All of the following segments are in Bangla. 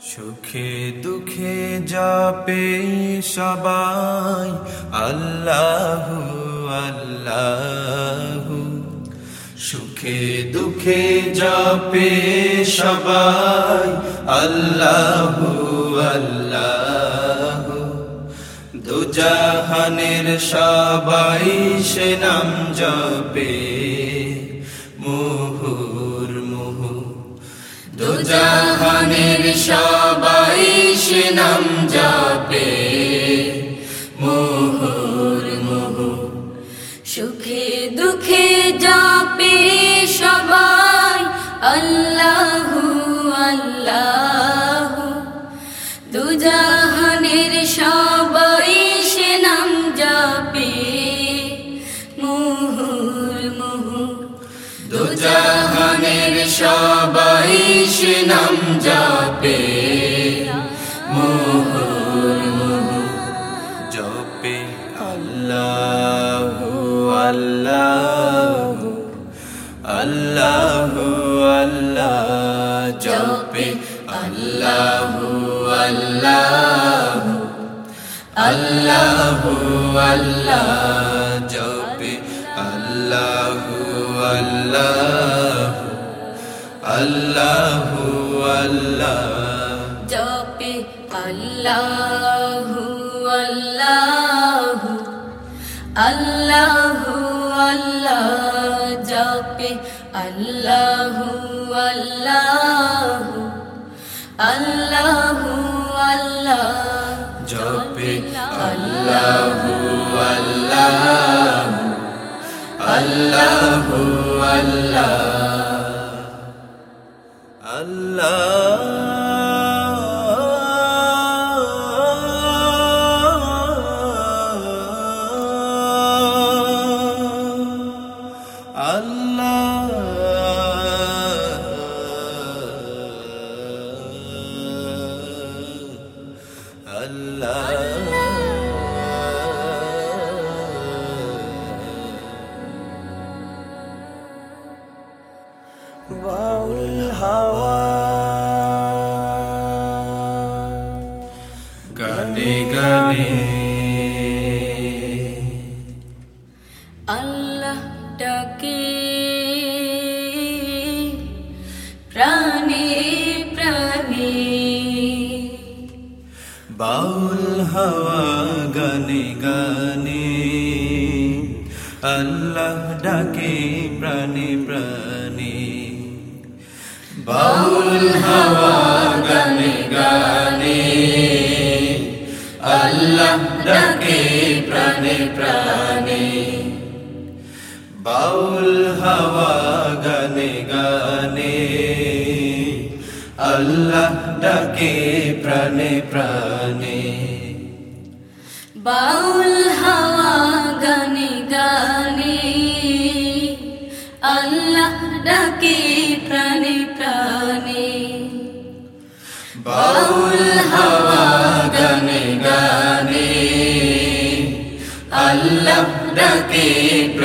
সুখে দুঃখে যাবে সবাই। আল্লাহু আল্লাহ। সুখে দুঃখে যাবে সবাই। আল্লাহু আল্লাহু। দুজাহানের সবাই সে নাম জপে। মুহুর মুহু। দুজাহানের সবাই সে নাম জপে। মুহুর মুহু। সুখে দুঃখে যাবে সবাই। আল্লাহু সবাই সে নাম জপে। মুহুর মুহু জপে আল্লাহু আল্লাহু আল্লাহু, আল্লাহ জপে আল্লাহু আল্লাহু আল্লাহু, আল্লাহ জপে আল্লাহু আল্লাহু আল্লাহু আল্লাহ। জপে আল্লাহু আল্লাহু। আল্লাহু আল্লাহ। জপে আল্লাহু আল্লাহু। আল্লাহু আল্লাহ। জপে আল্লাহু আল্লাহু। আল্লাহু আল্লাহ। গানে গানে আল্লাহ ডাকে প্রাণে প্রাণে বাউল হাওয়া গানে গানে আল্লাহ ডাকে প্রাণে প্রাণে বাউল হাওয়া গানে গানে ডাকে প্রাণে প্রাণে। বাউল হাওয়া গানে গানে। আল্লাহ ডাকে প্রাণে প্রাণে। বাউল হাওয়া গানে গানে। আল্লাহ ডাকে প্রাণে প্রাণে। বাউল হাওয়া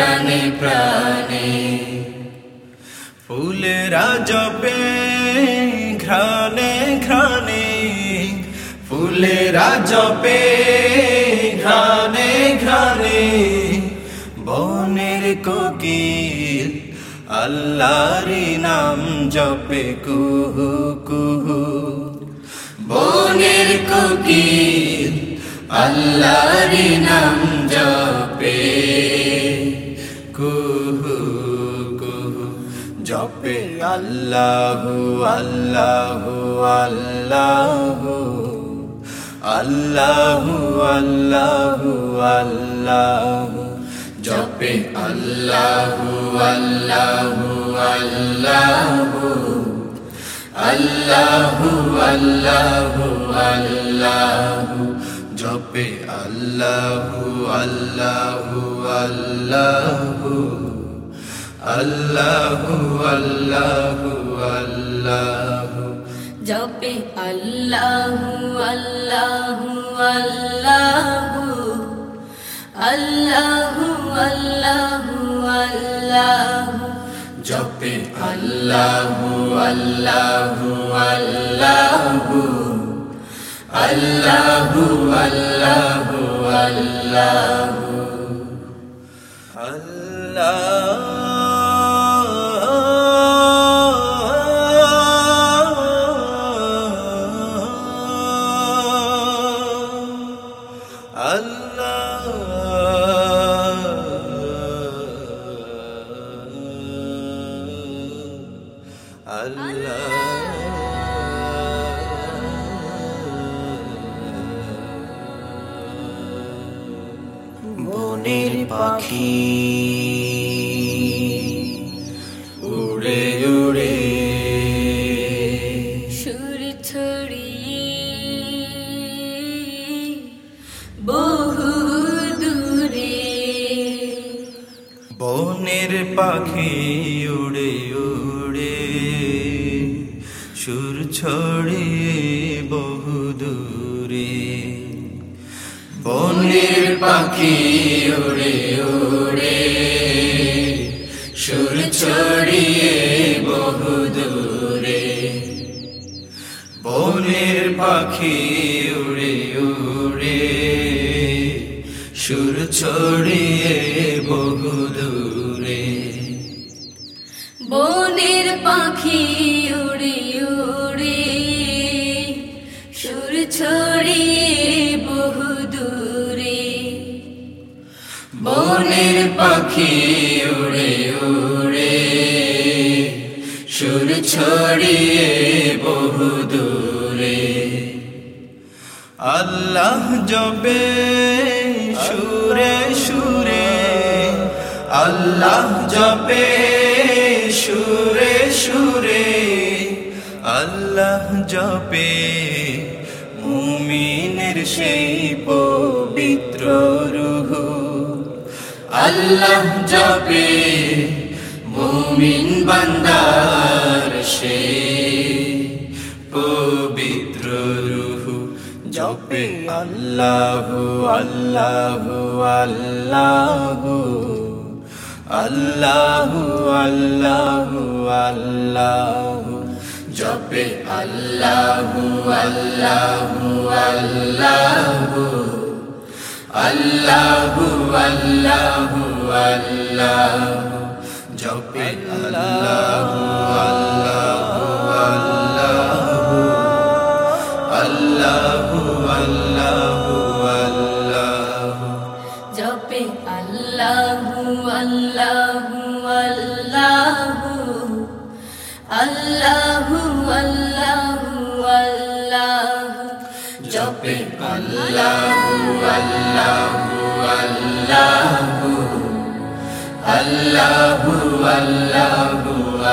প্রাণে প্রাণে। ফুলেরা জপে ঘ্রাণে ঘ্রাণে। ফুলেরা জপে ঘ্রাণে ঘ্রাণে। বনের কোকিল, আল্লাহরি নাম জপে, কুহু কুহু। বনের কোকিল, আল্লাহরি নাম জপে জপে আল্লাহু আল্লাহু আল্লাহু। আল্লাহু আল্লাহু আল্লাহু। জপে আল্লাহু আল্লাহু আল্লাহু। আল্লাহু আল্লাহু আল্লাহু। জপে আল্লাহু আল্লাহু আল্লাহু। আল্লাহু আল্লাহু আল্লাহু। জপে আল্লাহু আল্লাহু আল্লাহু। আল্লাহু আল্লাহু আল্লাহু। জপে আল্লাহু আল্লাহু আল্লাহু। আল্লাহু আল্লাহু আল্লাহু। আল্লাহ বনের পাখি। উড়ে উড়ে। সুর ছড়িয়ে বহু দূরে বনের পাখি উড়ে উড়ে। সুর ছড়িয়ে বনের পাখি উড়ে উড়ে। সুর ছড়িয়ে বহু দূরে। বনের পাখি উড়ে উড়ে। সুর ছড়িয়ে বহু দূরে। বনের পাখি উড়ে উড়ে। সুর ছড়িয়ে পাখি উড়ে উড়ে। সুর ছড়িয়ে বহু দূরে। আল্লাহ জবে সুরে সুরে। আল্লাহ জবে সুরে সুরে। আল্লাহ জবে মুমিনের সেই পবিত্র রুহু। আল্লাহ জবে মুমিন বান্দার সেই পবিত্র রুহু জপে, আল্লাহ আল্লাহ আল্লাহ। আল্লাহ আল্লাহ আল্লাহ। জপে, আল্লাহ আল্লাহ আল্লাহ। আল্লাহু আল্লাহু আল্লাহ জপে আল্লাহু আল্লাহু আল্লাহু আল্লাহু আল্লাহু জপে আল্লাহু আল্লাহু আল্লাহু আল্লাহু আল্লাহু আল্লাহু জপে আল্লাহু আল্লাহু আল্লাহু আল্লাহু আল্লাহু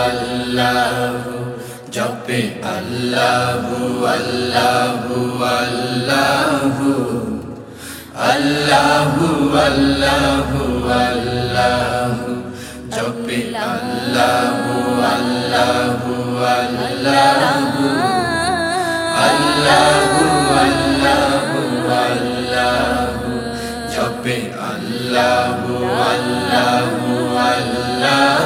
আল্লাহু জপে আল্লাহু আল্লাহু আল্লাহু আল্লাহু আল্লাহু আল্লাহু জপে আল্লাহু আল্লাহু আল্লাহু আল্লাহু আল্লাহু আল্লাহু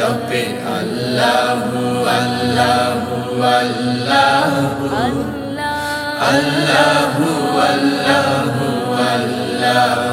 জপে আল্লাহু আল্লাহু আল্লাহু আল্লাহু আল্লাহু আল্লাহু